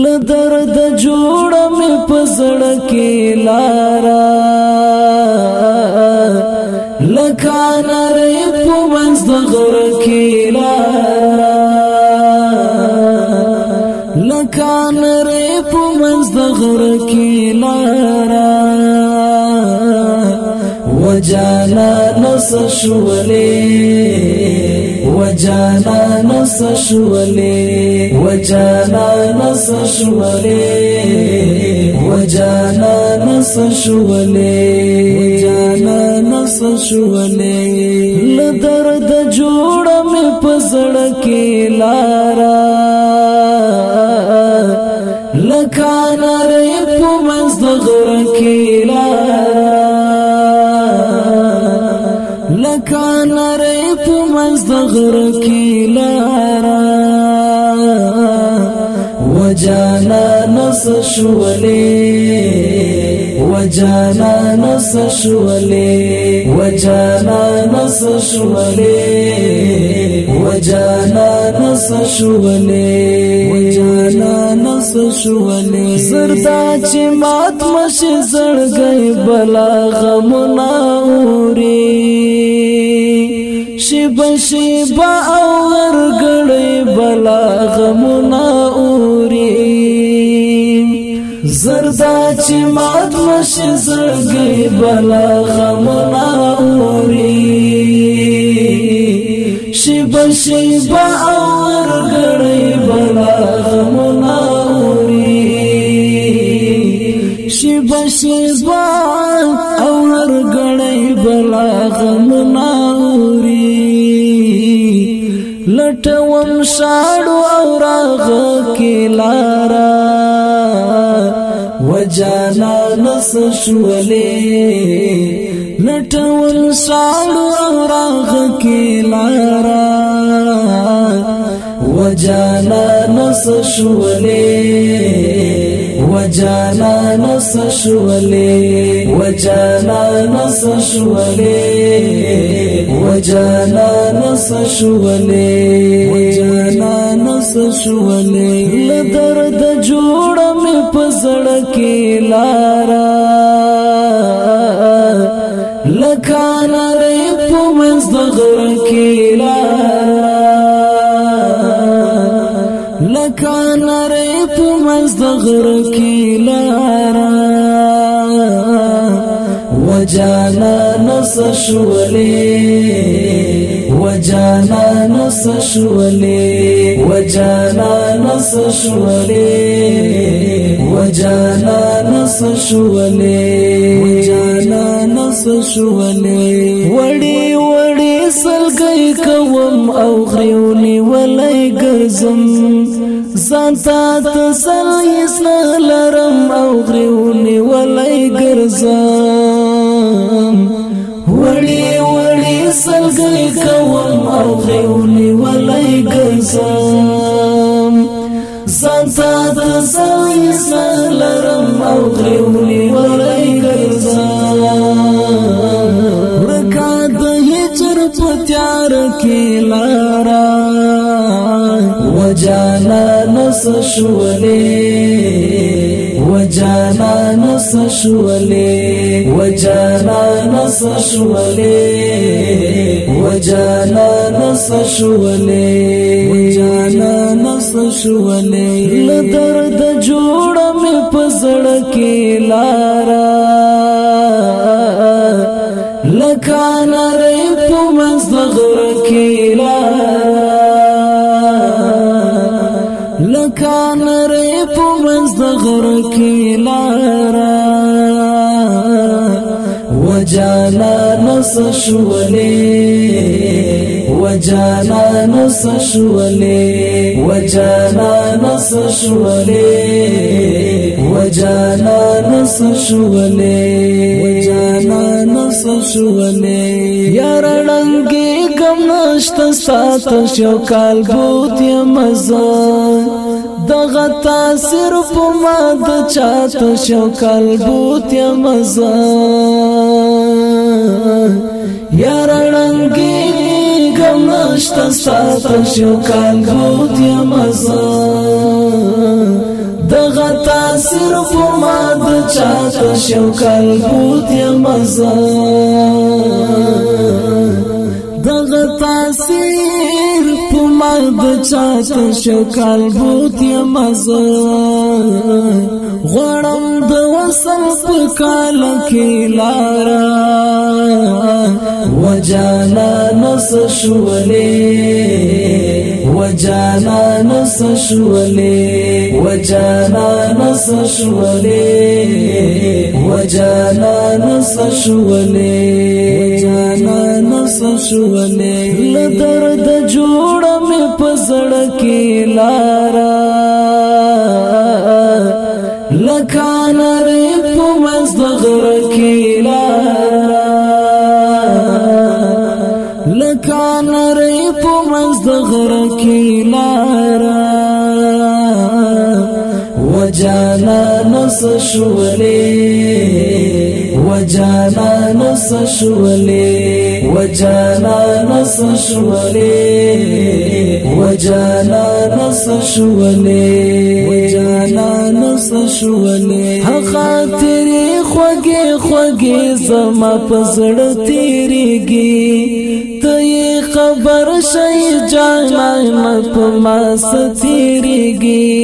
لدرد جوړ مې پزړ کې لارا لکان رې په منځ د غر کې لارا لکان رې په منځ د غر کې لارا وجانا نس شولې وجانا نس شولې وجانا نس شولې وجانا نس شولې وجانا نس شولې لدرد جوړ مې پزړ کې لارا لکان رې په مزدغر کې غر کی لارا وجانا نس شولې وجانا نس شولې وجانا نس شولې وجانا نس شولې وجانا نس شولې زردا چې مات مش زړګي بلا غم ناوري شیبه شیبه او ورګړې بلا غمونه اوري زردا چې مات مش زړګې بلا غمونه اوري شیبه شیبه او ورګړې بلا غمونه اوري شیبه شیبه لټوم ساړو او راغ کې لارا وجانا نس شولې لټوم ساړو او راغ کې لارا وجانا نس شولې وجانا نس شولې وجانا نس شولې وجانا نس شولې وجانا نس شولې درد جوړ مې پزړ کې لارا لکانا سترګو کې لارا وجانا نس شولې وجانا نس شولې وجانا نس شولې وجانا نس شولې وجانا نس شولې وړي وړي سلګي کوم او غريوني ولای ګرځم ځان سات سر هیڅ نه لرم او غریونی ولای ګرځم وړي وړي سلګي کوم او غریونی ولای ګرځم ځان سات سر هیڅ نه لرم او غریونی ولای ګرځم ورکا د هجر په تیار کې لارا وجانا نس شولې وجانا نس شولې وجانا نس شولې وجانا نس شولې وجانا نس شولې لدرد جوړ مې پزړ کې لارا لکان رې په مزغر کې لارا سشولې وجانا نو سشولې وجانا نو سشولې وجانا نو سشولې وجانا نو سشولې یار رنگي غم نشت سات شو کال بوت مزه دغه تاثیر په ما د چاته شو کلبوت یا مزه یار رنگی غم نشتا ساته شو کال غوت یا مزا دغه تاثیر په ما د چاته شو کال غوت یا مزا دغه تاثیر د چاته شکل بوت یم غړم د وصل په کال کې لارا وجانا نس شولې وجانا نس شولې وجانا نس شولې وجانا نس شولې وجانا نس شولې لدر د جو کی لارا لکان رب پمز دغر کی لارا لکان رب پمز دغر کی لارا وجانا نس شولے وجانا نس شولے وجانا نس شولے و جانا نس شولې و جانا نس شولې خاطر خوږه خوږه زما پزړ تیریږي ته خبر شي جانا په ما ستیریږي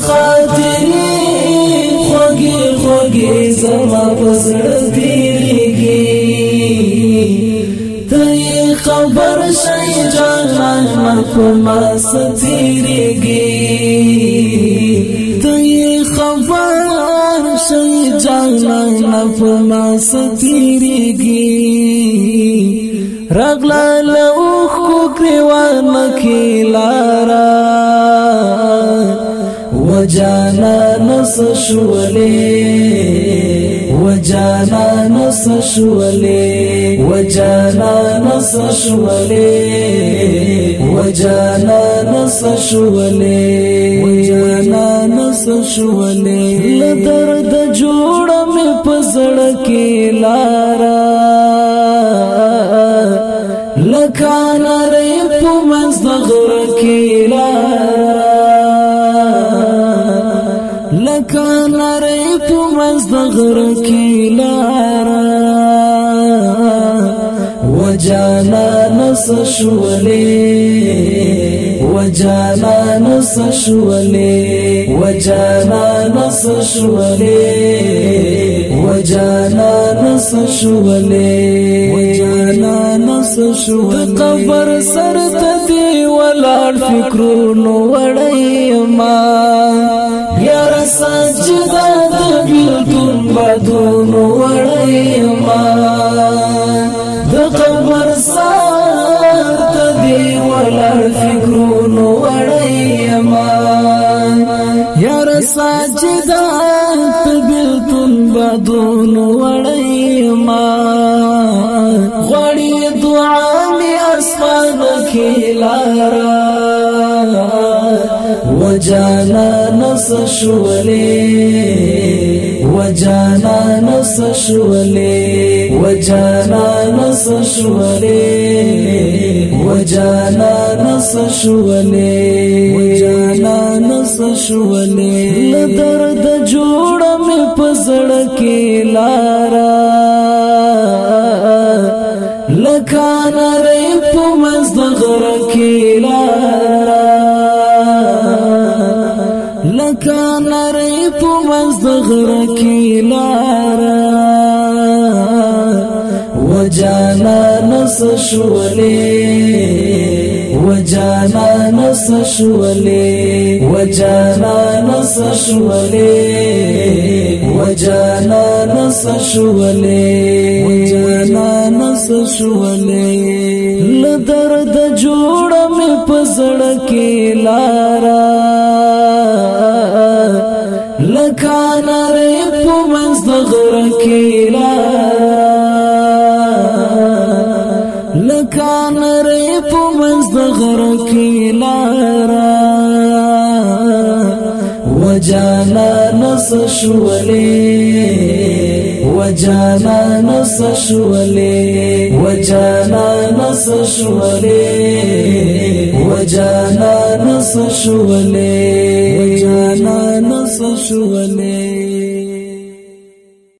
خاطر خوږه خوږه زما پزړ تیریږي خبر شئی جانان محکو ماس تیرے خبر شئی جانان محکو ماس رغلا لوخ کو گریوان مکی لارا وجانا نس شولے وجانا نسشولې وجانا نسشولې وجانا نسشولې وجانا نسشولې لدرد جوړ مې پزړ کې لارا پس د غره کې لار و جانا نس شولې و جانا نس شولې و جانا نس شولې و جانا نس شولې و جانا نس شولې قبر سر ته دی ولاړ فکرونو وړې ما یا سجدا بدونو وړی ما د قبر سار ته دی ولر فکرونو وړی ما یار ساجدا تبلتون بدونو وړی ما غړی دعا می اسمان کې لارا وجانا نس شولې و جانا نس شولې و جانا نس شولې و جانا نس شولې و جانا نس شولې درد جوړ مې پزړ کې لارا لکانه رې په مزد غره کې لارا لکانه رې په مزد غره کی لارا و جانا نس شولے و جانا نس شولے و جانا نس شولے و جانا نس شولے و جانا نس شولے لدرد جوړم پزړ کې لارا وجانا نص شولي وجانا نص شولي وجانا نص شولي وجانا نص شولي وجانا نص شولي